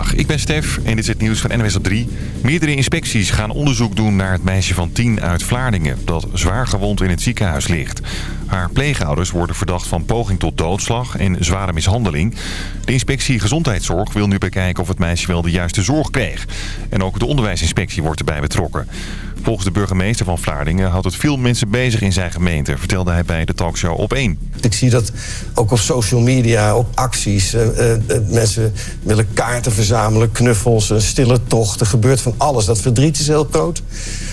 Ik ben Stef en dit is het nieuws van NWS op 3. Meerdere inspecties gaan onderzoek doen naar het meisje van 10 uit Vlaardingen... dat zwaar gewond in het ziekenhuis ligt. Haar pleegouders worden verdacht van poging tot doodslag en zware mishandeling. De inspectie Gezondheidszorg wil nu bekijken of het meisje wel de juiste zorg kreeg. En ook de onderwijsinspectie wordt erbij betrokken. Volgens de burgemeester van Vlaardingen houdt het veel mensen bezig in zijn gemeente... vertelde hij bij de talkshow Op 1. Ik zie dat ook op social media, op acties. Uh, uh, mensen willen kaarten verzamelen, knuffels, een stille tocht. Er gebeurt van alles. Dat verdriet is heel groot.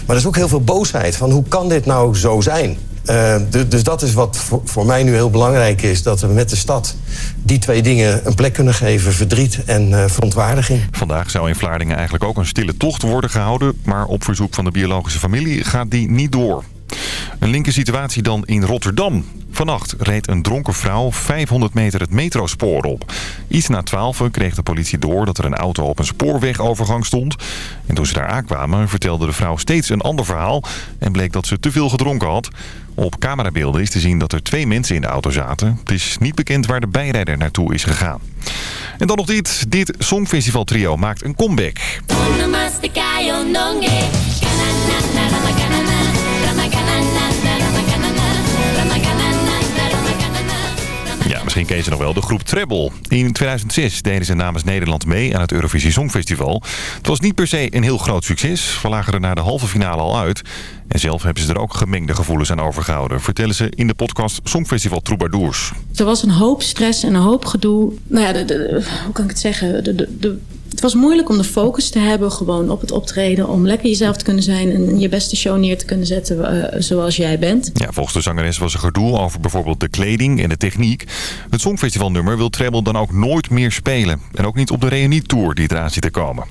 Maar er is ook heel veel boosheid van hoe kan dit nou zo zijn? Uh, dus dat is wat voor, mij nu heel belangrijk is. Dat we met de stad die twee dingen een plek kunnen geven. Verdriet en uh, verontwaardiging. Vandaag zou in Vlaardingen eigenlijk ook een stille tocht worden gehouden. Maar op verzoek van de biologische familie gaat die niet door. Een linker situatie dan in Rotterdam. Vannacht reed een dronken vrouw 500 meter het metrospoor op. Iets na 12 kreeg de politie door dat er een auto op een spoorwegovergang stond. En toen ze daar aankwamen vertelde de vrouw steeds een ander verhaal... en bleek dat ze te veel gedronken had. Op camerabeelden is te zien dat er twee mensen in de auto zaten. Het is niet bekend waar de bijrijder naartoe is gegaan. En dan nog dit. Dit Songfestival trio maakt een comeback. Misschien ken ze nog wel. De groep Treble. In 2006 deden ze namens Nederland mee aan het Eurovisie Songfestival. Het was niet per se een heel groot succes. We lagen er na de halve finale al uit. En zelf hebben ze er ook gemengde gevoelens aan overgehouden. Vertellen ze in de podcast Songfestival Troubadours. Er was een hoop stress en een hoop gedoe. Nou ja, hoe kan ik het zeggen? De, de, het was moeilijk om de focus te hebben gewoon op het optreden. Om lekker jezelf te kunnen zijn en je beste show neer te kunnen zetten uh, zoals jij bent. Ja, volgens de zangeres was er gedoe over bijvoorbeeld de kleding en de techniek. Het Songfestivalnummer wil Treble dan ook nooit meer spelen. En ook niet op de Reunie-tour die eraan zit te komen.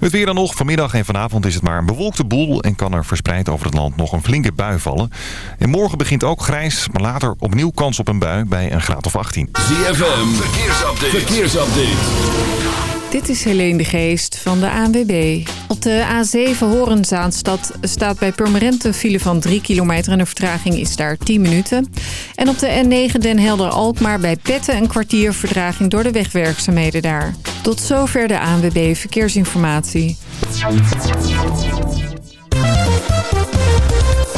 Het weer dan nog. Vanmiddag en vanavond is het maar een bewolkte boel... en kan er verspreid over het land nog een flinke bui vallen. En morgen begint ook grijs, maar later opnieuw kans op een bui bij een graad of 18. ZFM, verkeersupdate. verkeersupdate. Dit is Helene de Geest van de ANWB. Op de A7 Horenzaanstad staat bij Purmerend een file van 3 kilometer... en de vertraging is daar 10 minuten. En op de N9 Den Helder-Alkmaar bij Petten een kwartier verdraging... door de wegwerkzaamheden daar. Tot zover de ANWB Verkeersinformatie.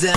Do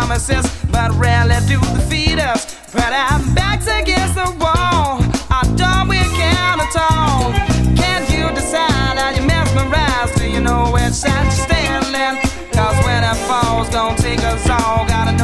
promises, but rarely do they feed us. But I'm back against the wall. I don't we can at all. Can't you decide? Are you mesmerized? Do you know which side you're standing? Cause when it falls, gonna take us all. Gotta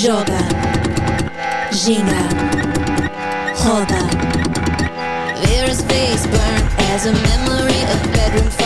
joga, ginga, roda. Vera's face burned as a memory of bedroom.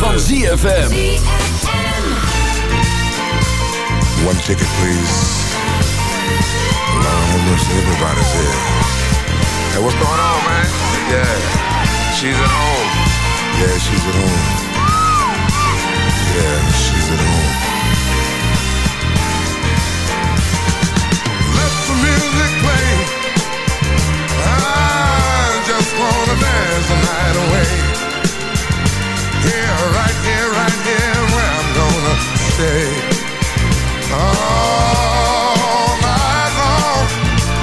Van ZFM. One ticket, please. Lord have mercy, everybody's here. Hey, what's going on, man? Yeah, she's at home. Yeah, she's at home. Yeah, she's at home. Let the music play. I just wanna dance the night away. Here, right here, where I'm gonna stay. All night long.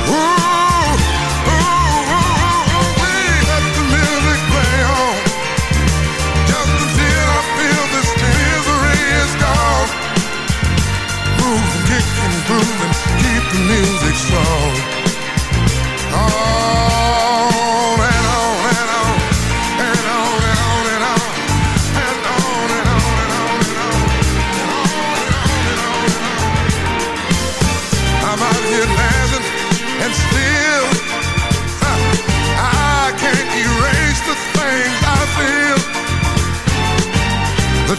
Ooh, ooh, ooh, ooh, let the music play on. Just until I feel this misery is gone. Keep the music strong.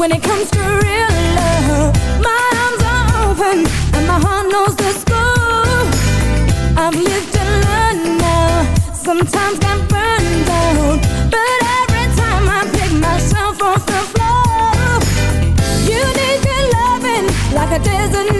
When it comes to real love. My arms are open and my heart knows the score. I've lived and learned now. Sometimes got burned out, but every time I pick myself off the floor, you need good loving like a desert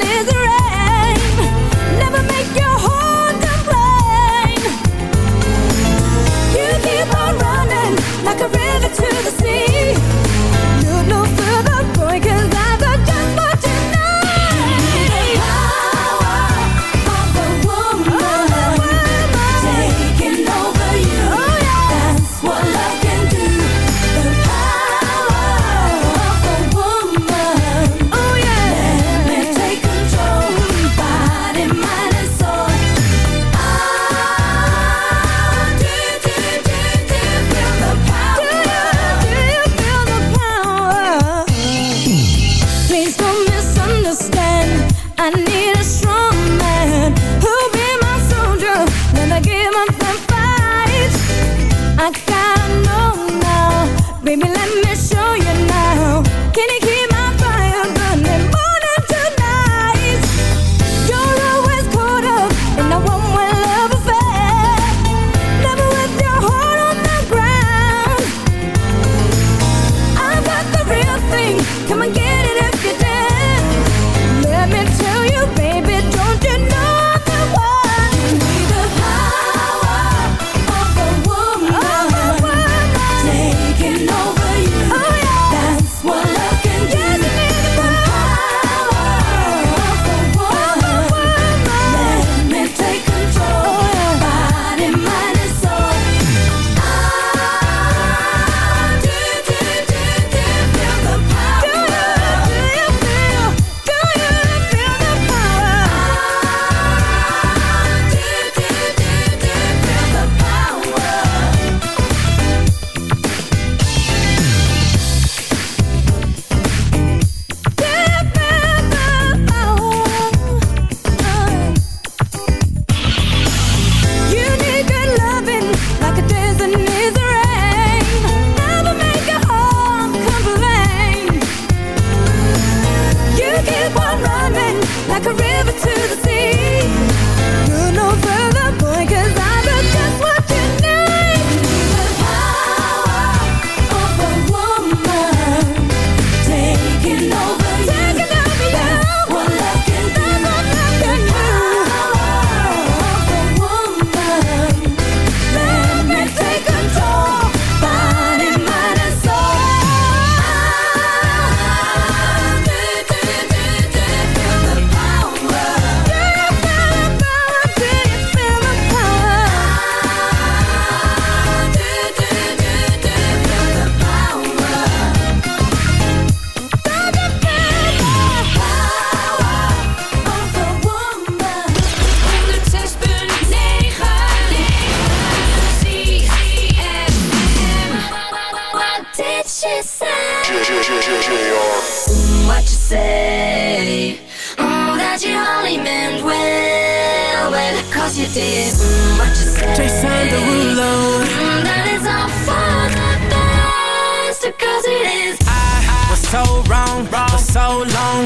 so wrong for so long,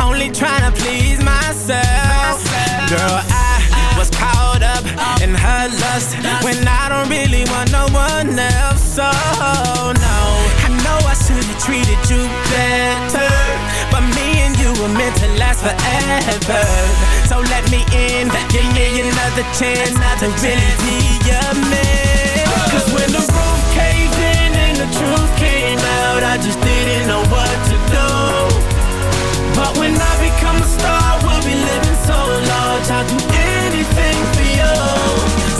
only trying to please myself. Girl, I was caught up in her lust when I don't really want no one else. So no, I know I should have treated you better, but me and you were meant to last forever. So let me in, give me another chance to really be your man. The truth came out, I just didn't know what to do. But when I become a star, we'll be living so large. I'll do anything for you.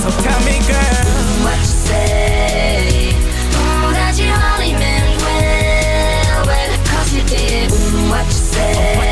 So tell me, girl, What you say? Oh, that you only meant well, well, cause you did. Mm, What you say?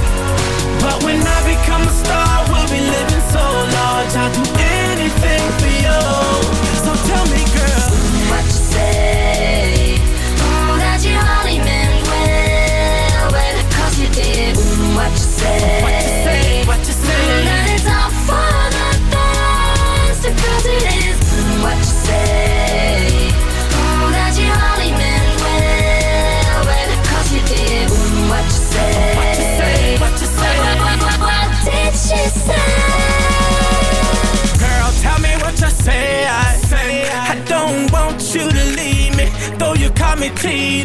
But when I become a star, we'll be living so large. I'll do anything for you. So tell me,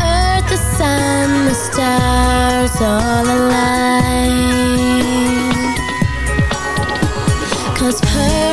earth, the sun, the stars all aligned. Cause perfect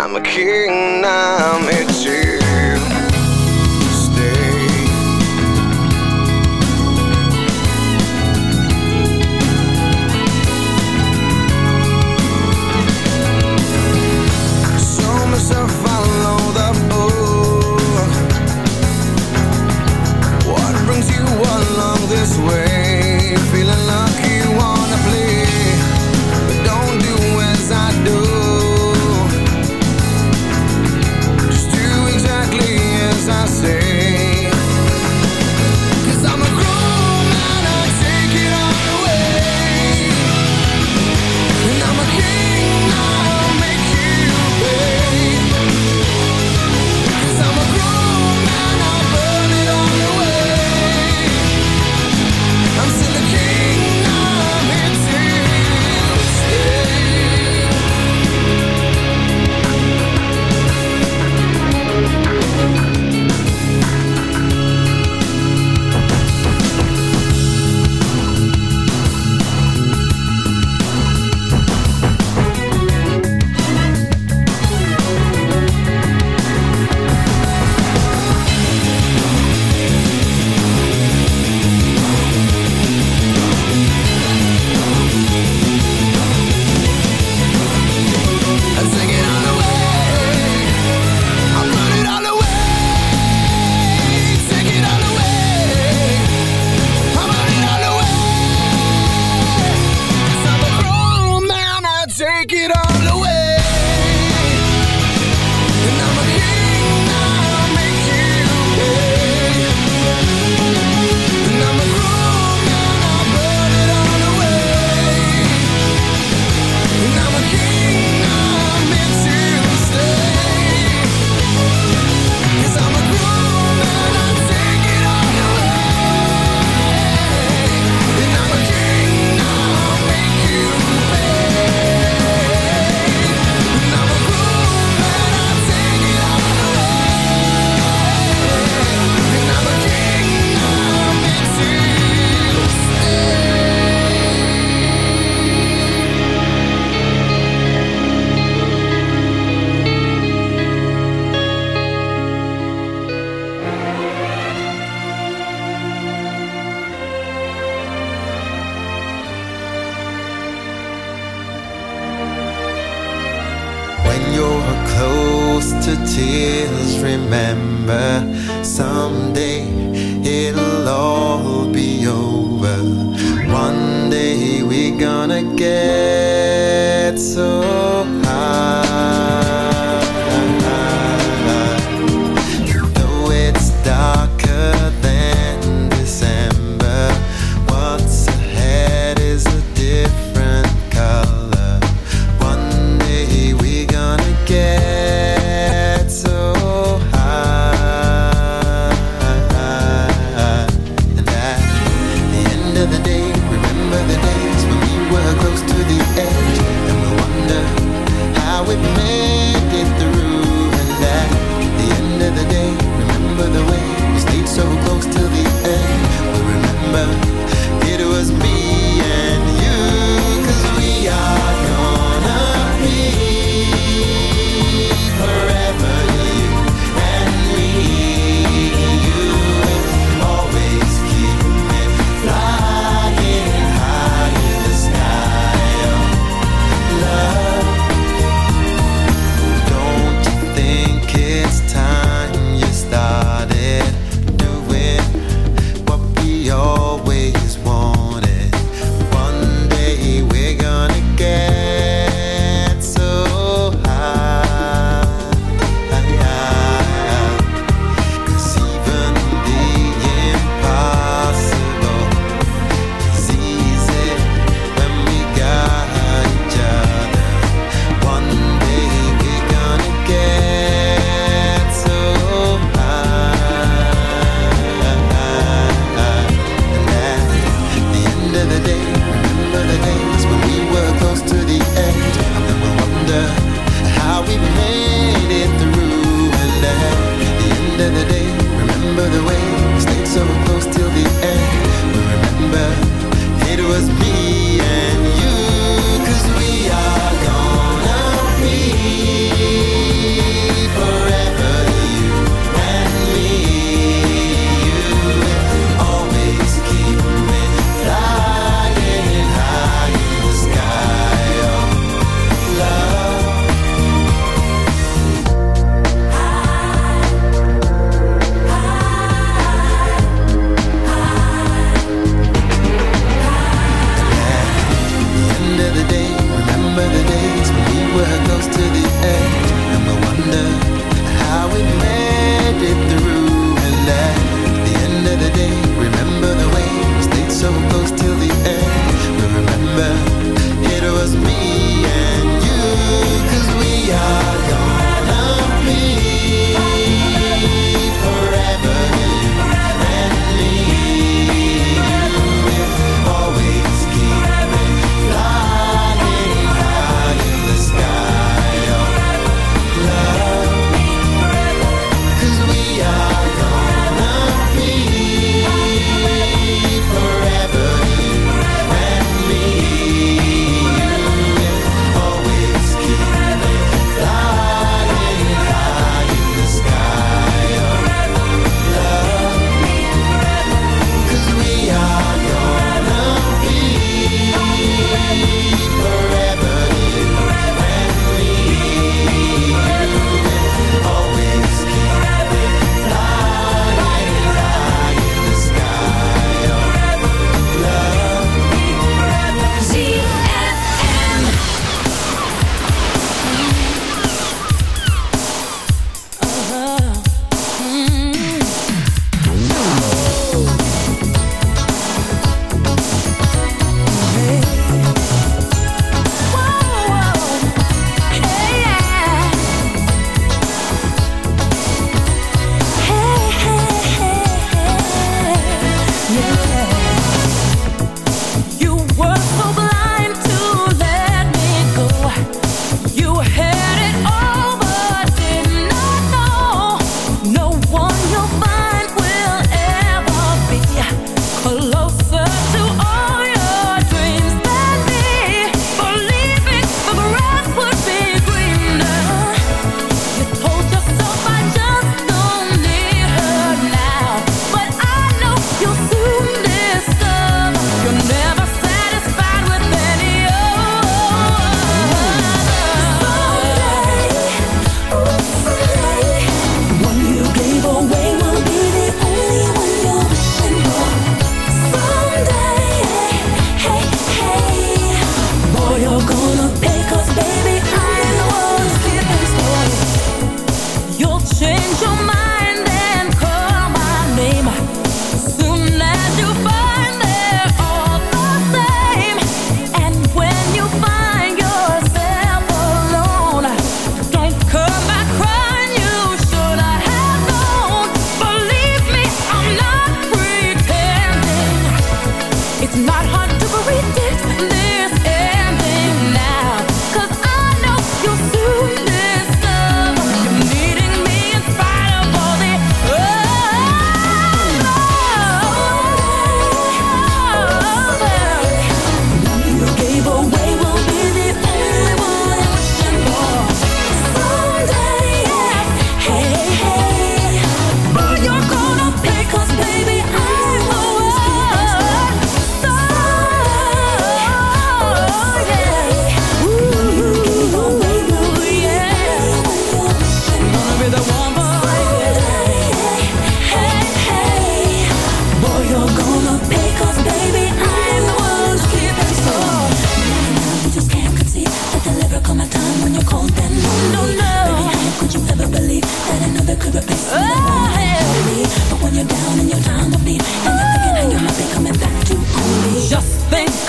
I'm a king, now I'm a to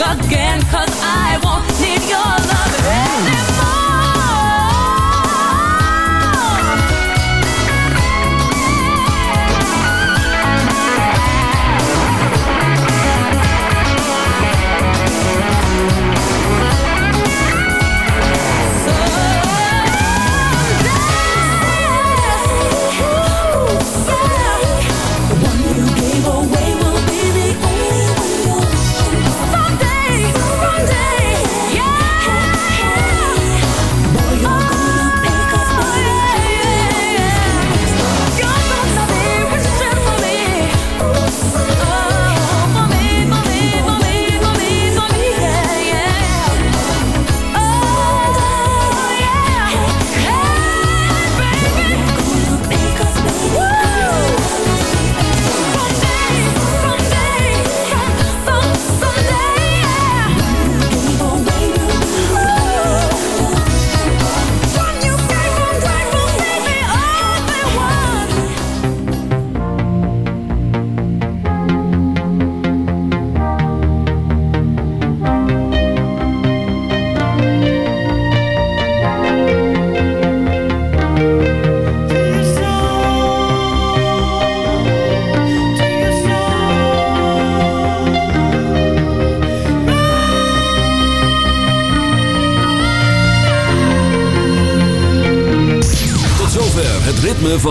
again, cause I won't need your